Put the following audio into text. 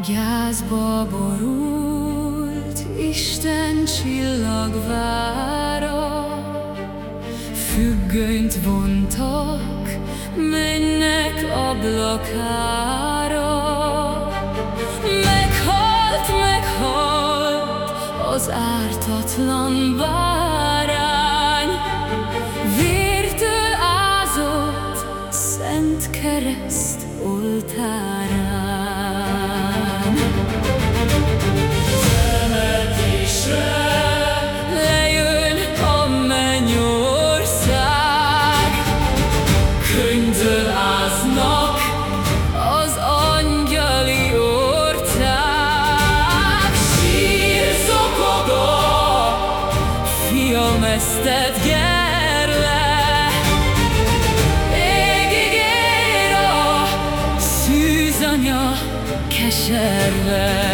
Gyászba borult Isten csillagvára, Függönyt vontak, mennek ablakára. Meghalt, meghalt az ártatlan bárány, Vértől ázott szent kereszt oltár. Vesztett gerle Égig ér a szűzanya keserve